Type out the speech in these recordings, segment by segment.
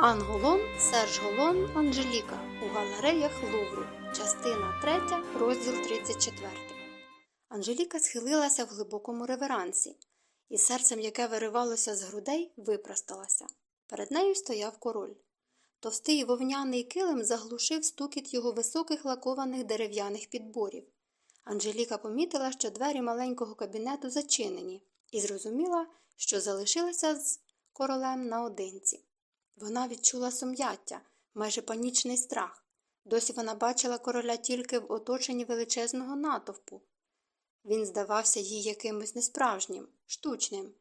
Анголон, Серж Голон, Анжеліка у галереях Лувру. Частина 3, розділ 34. Анжеліка схилилася в глибокому реверансі, і серцем, яке виривалося з грудей, випросталася. Перед нею стояв король. Товстий вовняний килим заглушив стукіт його високих лакованих дерев'яних підборів. Анжеліка помітила, що двері маленького кабінету зачинені, і зрозуміла, що залишилася з королем наодинці. Вона відчула сум'яття, майже панічний страх. Досі вона бачила короля тільки в оточенні величезного натовпу. Він здавався їй якимось несправжнім, штучним.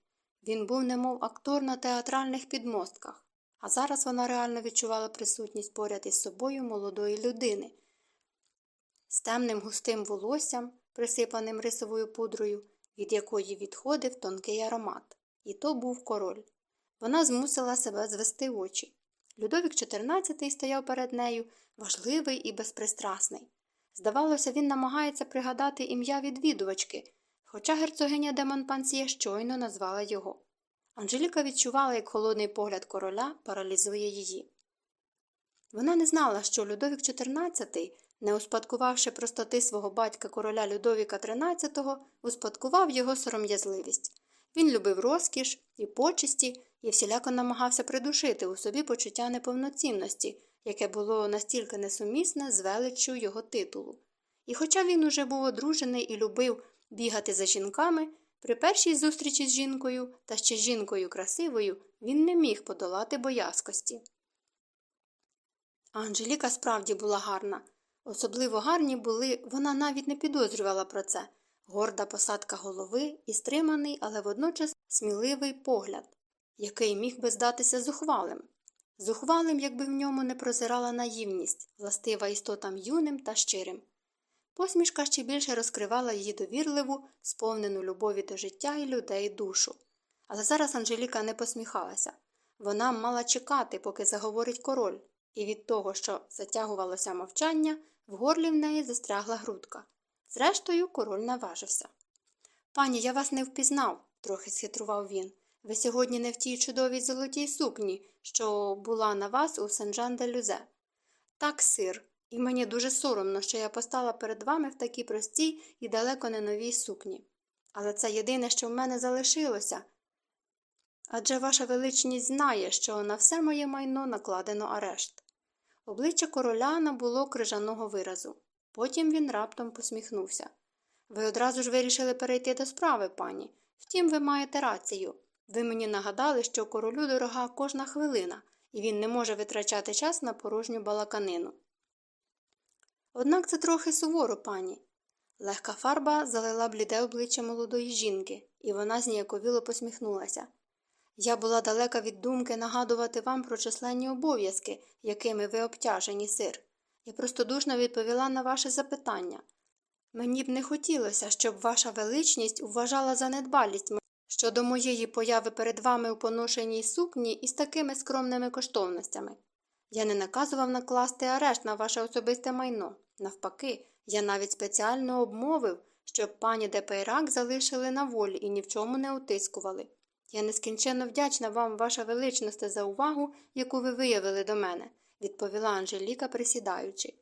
Він був немов актор на театральних підмостках, а зараз вона реально відчувала присутність поряд із собою молодої людини з темним густим волоссям, присипаним рисовою пудрою, від якої відходив тонкий аромат. І то був король. Вона змусила себе звести очі. Людовік XIV стояв перед нею, важливий і безпристрасний. Здавалося, він намагається пригадати ім'я відвідувачки, хоча герцогиня де Монпансьє щойно назвала його. Анжеліка відчувала, як холодний погляд короля паралізує її. Вона не знала, що Людовік XIV, не успадкувавши простоти свого батька короля Людовіка XIII, успадкував його сором'язливість. Він любив розкіш і почесті і всіляко намагався придушити у собі почуття неповноцінності, яке було настільки несумісне з величчю його титулу. І хоча він уже був одружений і любив бігати за жінками, при першій зустрічі з жінкою та ще жінкою красивою він не міг подолати боязкості. Анжеліка справді була гарна. Особливо гарні були, вона навіть не підозрювала про це горда посадка голови і стриманий, але водночас сміливий погляд, який міг би здатися зухвалим. Зухвалим, якби в ньому не прозирала наївність, властива істотам юним та щирим. Посмішка ще більше розкривала її довірливу, сповнену любові до життя і людей душу. Але зараз Анжеліка не посміхалася. Вона мала чекати, поки заговорить король, і від того, що затягувалося мовчання, в горлі в неї застрягла грудка. Зрештою, король наважився. Пані, я вас не впізнав, трохи схитрував він. Ви сьогодні не в тій чудовій золотій сукні, що була на вас у сен де люзе Так, сир, і мені дуже соромно, що я постала перед вами в такій простій і далеко не новій сукні. Але це єдине, що в мене залишилося. Адже ваша величність знає, що на все моє майно накладено арешт. Обличчя короля набуло крижаного виразу. Потім він раптом посміхнувся. Ви одразу ж вирішили перейти до справи, пані. Втім, ви маєте рацію. Ви мені нагадали, що королю дорога кожна хвилина, і він не може витрачати час на порожню балаканину. Однак це трохи суворо, пані. Легка фарба залила бліде обличчя молодої жінки, і вона зніяковіло посміхнулася. Я була далека від думки нагадувати вам про численні обов'язки, якими ви обтяжені, сир. Я простодушно відповіла на ваше запитання. Мені б не хотілося, щоб ваша величність вважала за недбалість щодо моєї появи перед вами у поношеній сукні із такими скромними коштовностями. Я не наказував накласти арешт на ваше особисте майно. Навпаки, я навіть спеціально обмовив, щоб пані Депейрак залишили на волі і ні в чому не утискували. Я нескінченно вдячна вам, ваша величність, за увагу, яку ви виявили до мене, відповіла Анжеліка, присідаючи.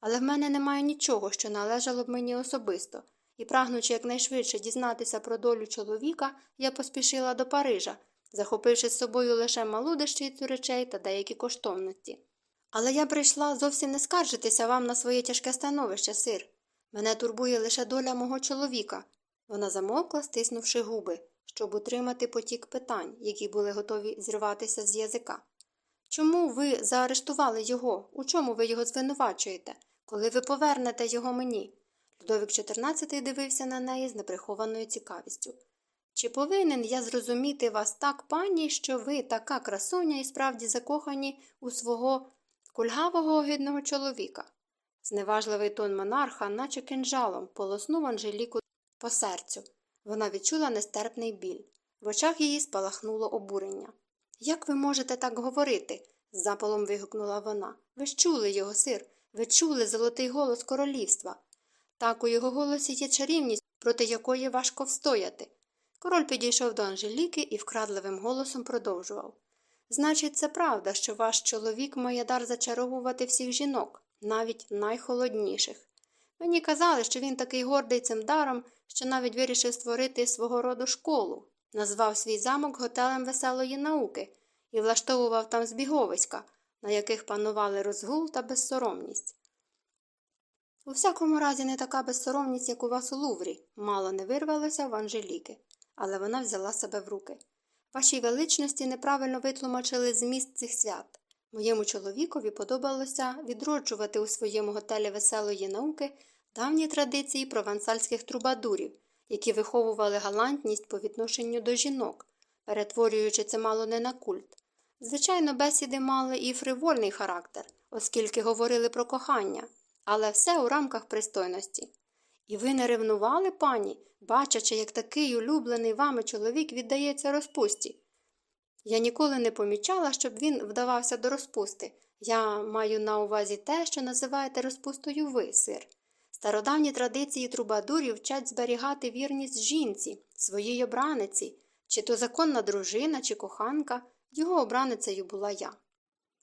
Але в мене немає нічого, що належало б мені особисто, і, прагнучи якнайшвидше дізнатися про долю чоловіка, я поспішила до Парижа, захопивши з собою лише малу дещицю речей та деякі коштовності. Але я прийшла зовсім не скаржитися вам на своє тяжке становище, сир. Мене турбує лише доля мого чоловіка. Вона замовкла, стиснувши губи щоб утримати потік питань, які були готові зірватися з язика. Чому ви заарештували його? У чому ви його звинувачуєте, коли ви повернете його мені? Людовік XIV дивився на неї з неприхованою цікавістю. Чи повинен я зрозуміти вас так, пані, що ви така красуня і справді закохані у свого кульгавого огидного чоловіка? Зневажливий тон монарха, наче кинжалом, полоснув Анжеліку по серцю. Вона відчула нестерпний біль. В очах її спалахнуло обурення. Як ви можете так говорити? з запалом вигукнула вона. Ви ж чули його сир, ви чули золотий голос королівства. Так у його голосі є чарівність, проти якої важко встояти. Король підійшов до Анжеліки і вкрадливим голосом продовжував. Значить, це правда, що ваш чоловік має дар зачаровувати всіх жінок, навіть найхолодніших. Мені казали, що він такий гордий цим даром, що навіть вирішив створити свого роду школу, назвав свій замок готелем веселої науки і влаштовував там збіговиська, на яких панували розгул та безсоромність. У всякому разі, не така безсоромність, як у вас у Луврі, мало не вирвалося в Анжеліки, але вона взяла себе в руки. Вашій величності неправильно витлумачили зміст цих свят. Моєму чоловікові подобалося відроджувати у своєму готелі веселої науки давні традиції провансальських трубадурів, які виховували галантність по відношенню до жінок, перетворюючи це мало не на культ. Звичайно, бесіди мали і фривольний характер, оскільки говорили про кохання, але все у рамках пристойності. І ви не ревнували, пані, бачачи, як такий улюблений вами чоловік віддається розпусті. Я ніколи не помічала, щоб він вдавався до розпусти. Я маю на увазі те, що називаєте розпустою ви, сир. Стародавні традиції трубадурів вчать зберігати вірність жінці, своїй обраниці, чи то законна дружина, чи коханка, його обраницею була я.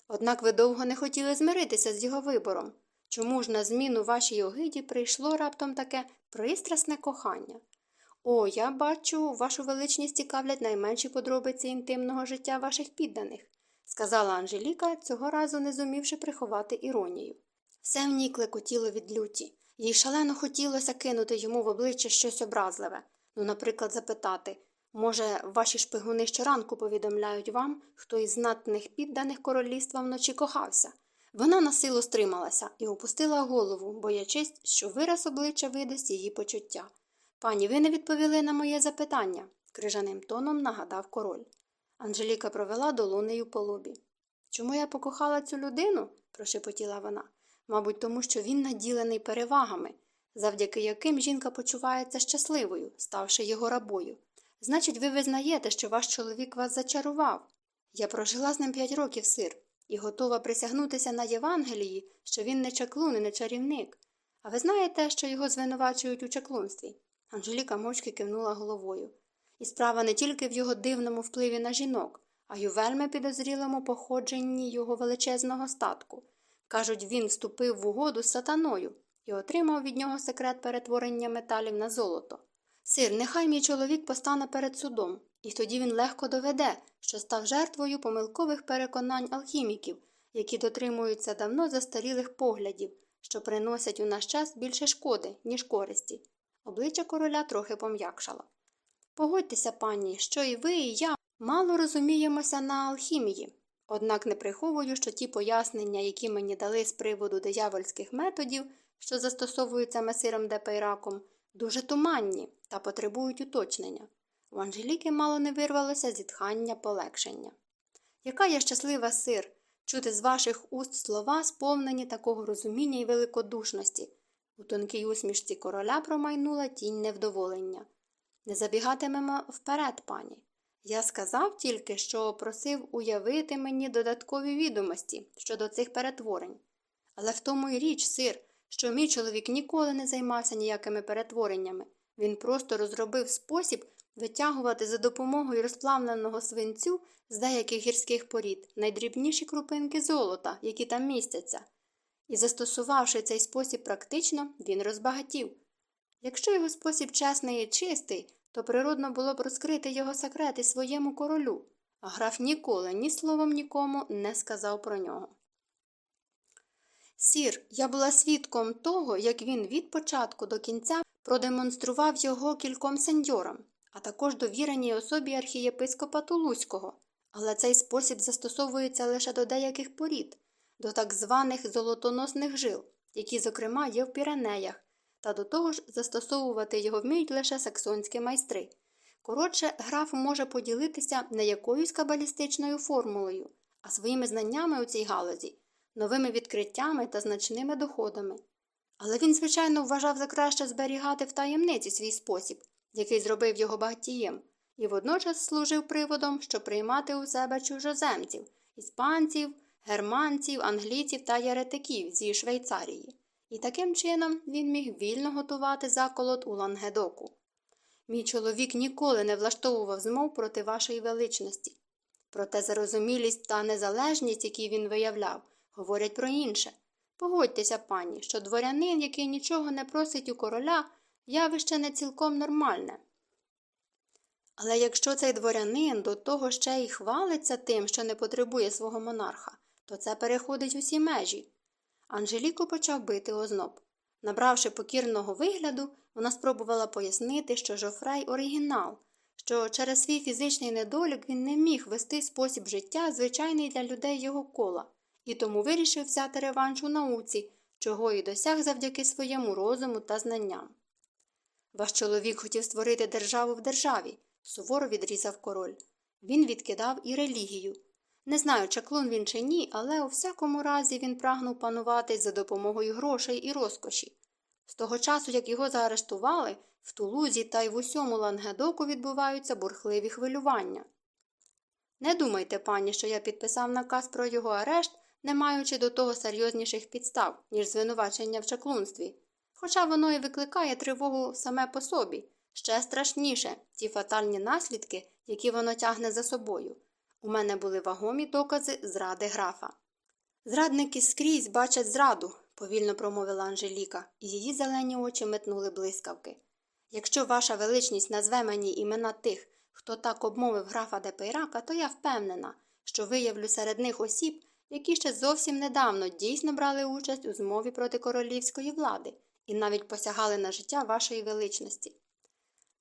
Однак ви довго не хотіли змиритися з його вибором. Чому ж на зміну вашій огиді прийшло раптом таке пристрасне кохання? О, я бачу, вашу величність цікавлять найменші подробиці інтимного життя ваших підданих, сказала Анжеліка, цього разу не зумівши приховати іронію. Все в ній клекотіло від люті. Їй шалено хотілося кинути йому в обличчя щось образливе, ну, наприклад, запитати може, ваші шпигуни щоранку повідомляють вам, хто із знатних підданих королівства вночі кохався. Вона на силу стрималася і опустила голову, боячись, що вираз обличчя видасть її почуття. Пані, ви не відповіли на моє запитання, крижаним тоном нагадав король. Анжеліка провела долонею по лобі. Чому я покохала цю людину? прошепотіла вона. Мабуть, тому що він наділений перевагами, завдяки яким жінка почувається щасливою, ставши його рабою. Значить, ви визнаєте, що ваш чоловік вас зачарував. Я прожила з ним п'ять років сир і готова присягнутися на Євангелії, що він не чаклун і не чарівник. А ви знаєте, що його звинувачують у чаклунстві? Анжеліка мовчки кивнула головою. І справа не тільки в його дивному впливі на жінок, а й у вельми підозрілому походженні його величезного статку. Кажуть, він вступив в угоду з сатаною і отримав від нього секрет перетворення металів на золото. Сир, нехай мій чоловік постане перед судом, і тоді він легко доведе, що став жертвою помилкових переконань алхіміків, які дотримуються давно застарілих поглядів, що приносять у наш час більше шкоди, ніж користі. Обличчя короля трохи пом'якшало. Погодьтеся, пані, що і ви, і я мало розуміємося на алхімії. Однак не приховую, що ті пояснення, які мені дали з приводу диявольських методів, що застосовуються месиром Депейраком, дуже туманні та потребують уточнення. У Анжеліки мало не вирвалося зітхання полегшення. Яка я щаслива, сір, чути з ваших уст слова, сповнені такого розуміння і великодушності. У тонкій усмішці короля промайнула тінь невдоволення. Не забігатимемо вперед, пані. Я сказав тільки, що просив уявити мені додаткові відомості щодо цих перетворень. Але в тому й річ, сир, що мій чоловік ніколи не займався ніякими перетвореннями. Він просто розробив спосіб витягувати за допомогою розплавленого свинцю з деяких гірських порід найдрібніші крупинки золота, які там містяться. І, застосувавши цей спосіб практично, він розбагатів. Якщо його спосіб чесний і чистий, то природно було б розкрити його секрети своєму королю, а граф ніколи ні словом нікому не сказав про нього. Сір, я була свідком того, як він від початку до кінця продемонстрував його кільком сеньорам, а також довіреній особі архієпископа Тулузького, але цей спосіб застосовується лише до деяких порід, до так званих золотоносних жил, які, зокрема, є в Піренеях, та до того ж застосовувати його вміють лише саксонські майстри. Коротше, граф може поділитися не якоюсь кабалістичною формулою, а своїми знаннями у цій галузі, новими відкриттями та значними доходами. Але він, звичайно, вважав за краще зберігати в таємниці свій спосіб, який зробив його багатієм, і водночас служив приводом, щоб приймати у себе чужоземців, іспанців, германців, англійців та єретиків зі Швейцарії. І таким чином він міг вільно готувати заколот у Лангедоку. Мій чоловік ніколи не влаштовував змов проти вашої величності. Проте зарозумілість та незалежність, які він виявляв, говорять про інше. Погодьтеся, пані, що дворянин, який нічого не просить у короля, явище не цілком нормальне. Але якщо цей дворянин до того ще й хвалиться тим, що не потребує свого монарха, то це переходить усі межі. Анжеліку почав бити озноб. Набравши покірного вигляду, вона спробувала пояснити, що Жофрей оригінал, що через свій фізичний недолік він не міг вести спосіб життя, звичайний для людей його кола, і тому вирішив взяти реванш у науці, чого і досяг завдяки своєму розуму та знанням. Ваш чоловік хотів створити державу в державі, суворо відрізав король. Він відкидав і релігію. Не знаю, чаклун він чи ні, але у всякому разі він прагнув панувати за допомогою грошей і розкоші. З того часу, як його заарештували, в Тулузі та й в усьому Лангедоку відбуваються бурхливі хвилювання. Не думайте, пані, що я підписав наказ про його арешт, не маючи до того серйозніших підстав, ніж звинувачення в чаклунстві. Хоча воно і викликає тривогу саме по собі, ще страшніше ті фатальні наслідки, які воно тягне за собою. У мене були вагомі докази зради графа. Зрадники скрізь бачать зраду, повільно промовила Анжеліка, і її зелені очі метнули блискавки. Якщо ваша величність назве мені імена тих, хто так обмовив графа Депейрака, то я впевнена, що виявлю серед них осіб, які ще зовсім недавно дійсно брали участь у змові проти королівської влади і навіть посягали на життя вашої величності.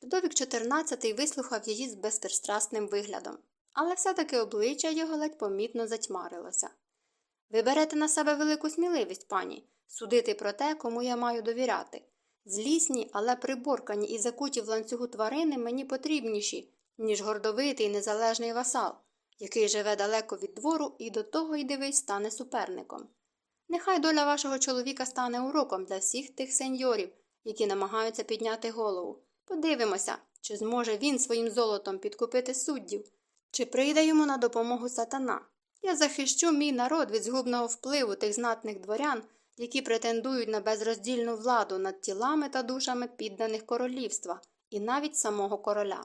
Людовік XIV вислухав її з безпристрасним виглядом, але все-таки обличчя його ледь помітно затьмарилося. Ви берете на себе велику сміливість, пані, судити про те, кому я маю довіряти. Злісні, але приборкані і закуті в ланцюгу тварини мені потрібніші, ніж гордовитий незалежний васал, який живе далеко від двору і до того й дивись стане суперником. Нехай доля вашого чоловіка стане уроком для всіх тих сеньорів, які намагаються підняти голову. Подивимося, чи зможе він своїм золотом підкупити суддів, чи прийде йому на допомогу сатана. Я захищу мій народ від згубного впливу тих знатних дворян, які претендують на безроздільну владу над тілами та душами підданих королівства і навіть самого короля.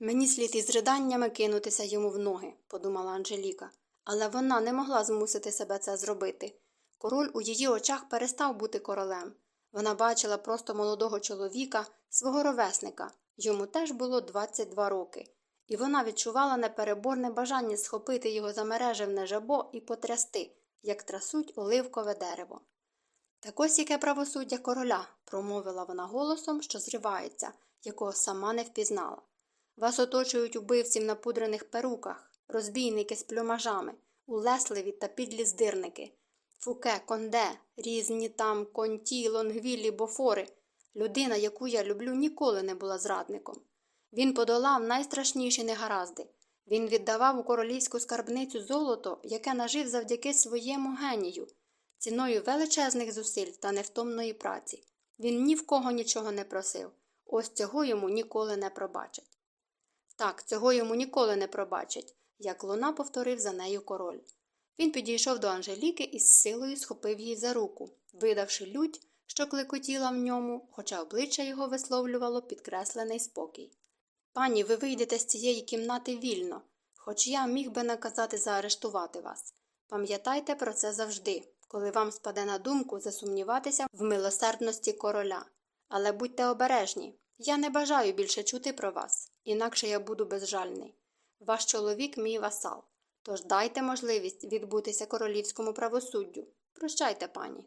Мені слід із риданнями кинутися йому в ноги, подумала Анжеліка, але вона не могла змусити себе це зробити. Король у її очах перестав бути королем. Вона бачила просто молодого чоловіка, свого ровесника, йому теж було 22 роки, і вона відчувала непереборне бажання схопити його за мережевне жабо і потрясти, як трасуть оливкове дерево. Так ось яке правосуддя короля, промовила вона голосом, що зривається, якого сама не впізнала. Вас оточують убивці в напудрених перуках, розбійники з плюмажами, улесливі та підлі здирники, фуке, конде, різні там конті, лонгвілі, бофори. Людина, яку я люблю, ніколи не була зрадником. Він подолав найстрашніші негаразди. Він віддавав у королівську скарбницю золото, яке нажив завдяки своєму генію, ціною величезних зусиль та невтомної праці. Він ні в кого нічого не просив. Ось цього йому ніколи не пробачать. Так, цього йому ніколи не пробачать, як луна повторив за нею король. Він підійшов до Анжеліки і з силою схопив її за руку, видавши лють, що клекотіла в ньому, хоча обличчя його висловлювало підкреслений спокій. Пані, ви вийдете з цієї кімнати вільно, хоч я міг би наказати заарештувати вас. Пам'ятайте про це завжди, коли вам спаде на думку засумніватися в милосердності короля. Але будьте обережні, я не бажаю більше чути про вас, інакше я буду безжальний. Ваш чоловік мій васал. Тож дайте можливість відбутися королівському правосуддю. Прощайте, пані.